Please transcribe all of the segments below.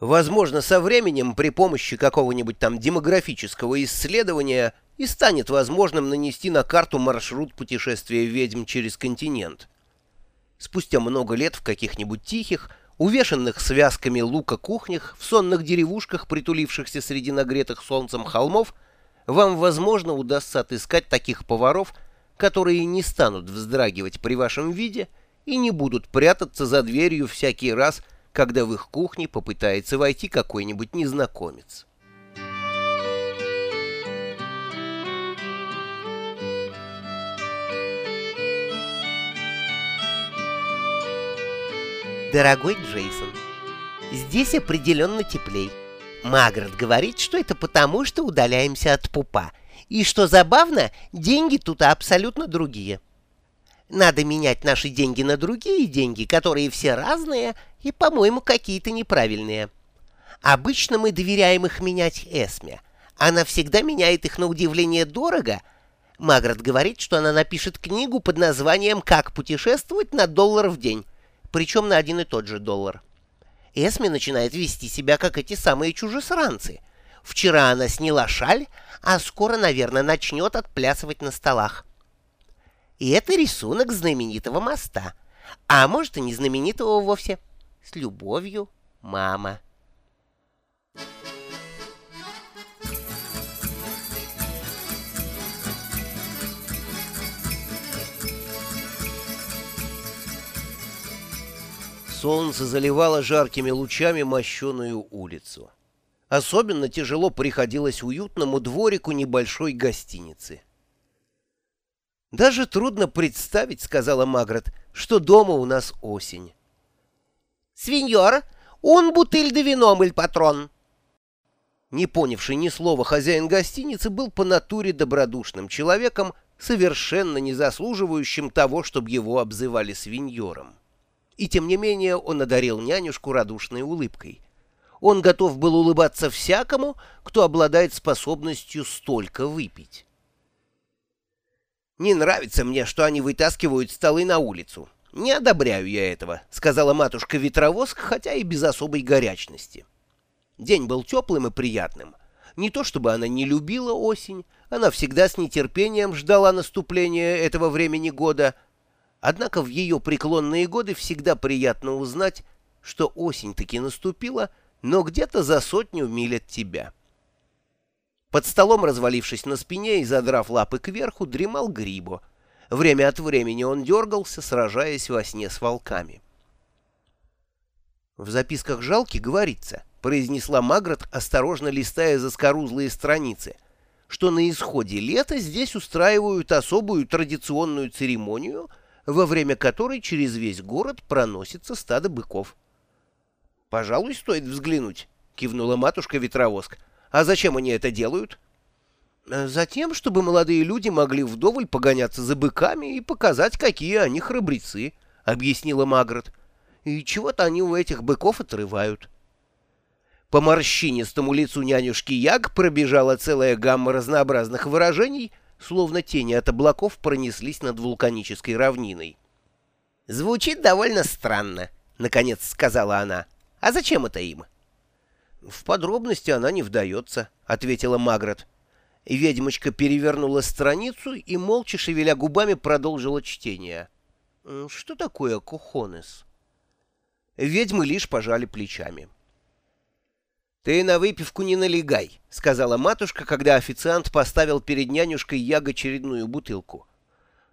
Возможно, со временем при помощи какого-нибудь там демографического исследования и станет возможным нанести на карту маршрут путешествия ведьм через континент. Спустя много лет в каких-нибудь тихих, увешанных связками лука кухнях, в сонных деревушках, притулившихся среди нагретых солнцем холмов, вам, возможно, удастся отыскать таких поваров, которые не станут вздрагивать при вашем виде и не будут прятаться за дверью всякий раз, когда в их кухне попытается войти какой-нибудь незнакомец. Дорогой Джейсон, здесь определенно теплей. Маград говорит, что это потому, что удаляемся от пупа. И что забавно, деньги тут абсолютно другие. Надо менять наши деньги на другие деньги, которые все разные и, по-моему, какие-то неправильные. Обычно мы доверяем их менять Эсме. Она всегда меняет их на удивление дорого. Маград говорит, что она напишет книгу под названием «Как путешествовать на доллар в день», причем на один и тот же доллар. Эсме начинает вести себя, как эти самые чужесранцы. Вчера она сняла шаль, а скоро, наверное, начнет отплясывать на столах. И это рисунок знаменитого моста. А может и не знаменитого вовсе. С любовью, мама. Солнце заливало жаркими лучами мощеную улицу. Особенно тяжело приходилось уютному дворику небольшой гостиницы. «Даже трудно представить, — сказала Маград, — что дома у нас осень». «Свиньор, он бутыль де вином, иль патрон!» Не понявший ни слова хозяин гостиницы был по натуре добродушным человеком, совершенно не заслуживающим того, чтобы его обзывали свиньором. И тем не менее он одарил нянюшку радушной улыбкой. Он готов был улыбаться всякому, кто обладает способностью столько выпить. «Не нравится мне, что они вытаскивают столы на улицу. Не одобряю я этого», — сказала матушка-ветровоск, хотя и без особой горячности. День был теплым и приятным. Не то чтобы она не любила осень, она всегда с нетерпением ждала наступления этого времени года. Однако в ее преклонные годы всегда приятно узнать, что осень таки наступила, но где-то за сотню миль от тебя. Под столом, развалившись на спине и задрав лапы кверху, дремал Грибо. Время от времени он дергался, сражаясь во сне с волками. «В записках жалки говорится», — произнесла Магрот, осторожно листая заскорузлые страницы, что на исходе лета здесь устраивают особую традиционную церемонию, во время которой через весь город проносится стадо быков. «Пожалуй, стоит взглянуть», — кивнула матушка-ветровоск. А зачем они это делают? Э, затем, чтобы молодые люди могли вдоволь погоняться за быками и показать, какие они храбрецы, — объяснила Магрот. И чего-то они у этих быков отрывают. По морщинистому лицу нянюшки Яг пробежала целая гамма разнообразных выражений, словно тени от облаков пронеслись над вулканической равниной. «Звучит довольно странно», — наконец сказала она. «А зачем это им?» «В подробности она не вдается», — ответила Магрот. Ведьмочка перевернула страницу и, молча шевеля губами, продолжила чтение. «Что такое кухонес?» Ведьмы лишь пожали плечами. «Ты на выпивку не налегай», — сказала матушка, когда официант поставил перед нянюшкой Яг очередную бутылку.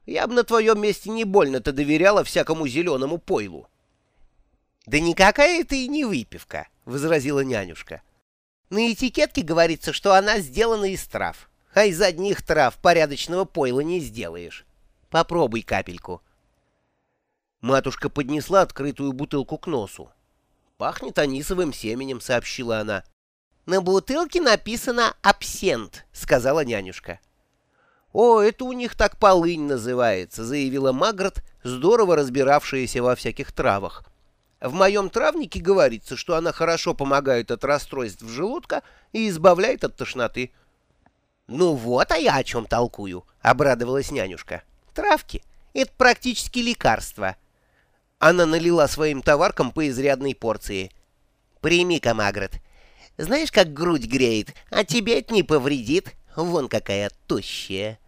«Я бы на твоем месте не больно-то доверяла всякому зеленому пойлу». «Да никакая это и не выпивка», — возразила нянюшка. «На этикетке говорится, что она сделана из трав. А из одних трав порядочного пойла не сделаешь. Попробуй капельку». Матушка поднесла открытую бутылку к носу. «Пахнет анисовым семенем», — сообщила она. «На бутылке написано «абсент», — сказала нянюшка. «О, это у них так полынь называется», — заявила Магрот, здорово разбиравшаяся во всяких травах. В моем травнике говорится, что она хорошо помогает от расстройств желудка и избавляет от тошноты. — Ну вот, а я о чем толкую, — обрадовалась нянюшка. — Травки — это практически лекарство. Она налила своим товаркам по изрядной порции. Прими-ка, Магрот. Знаешь, как грудь греет, а тебе это не повредит. Вон какая тощая.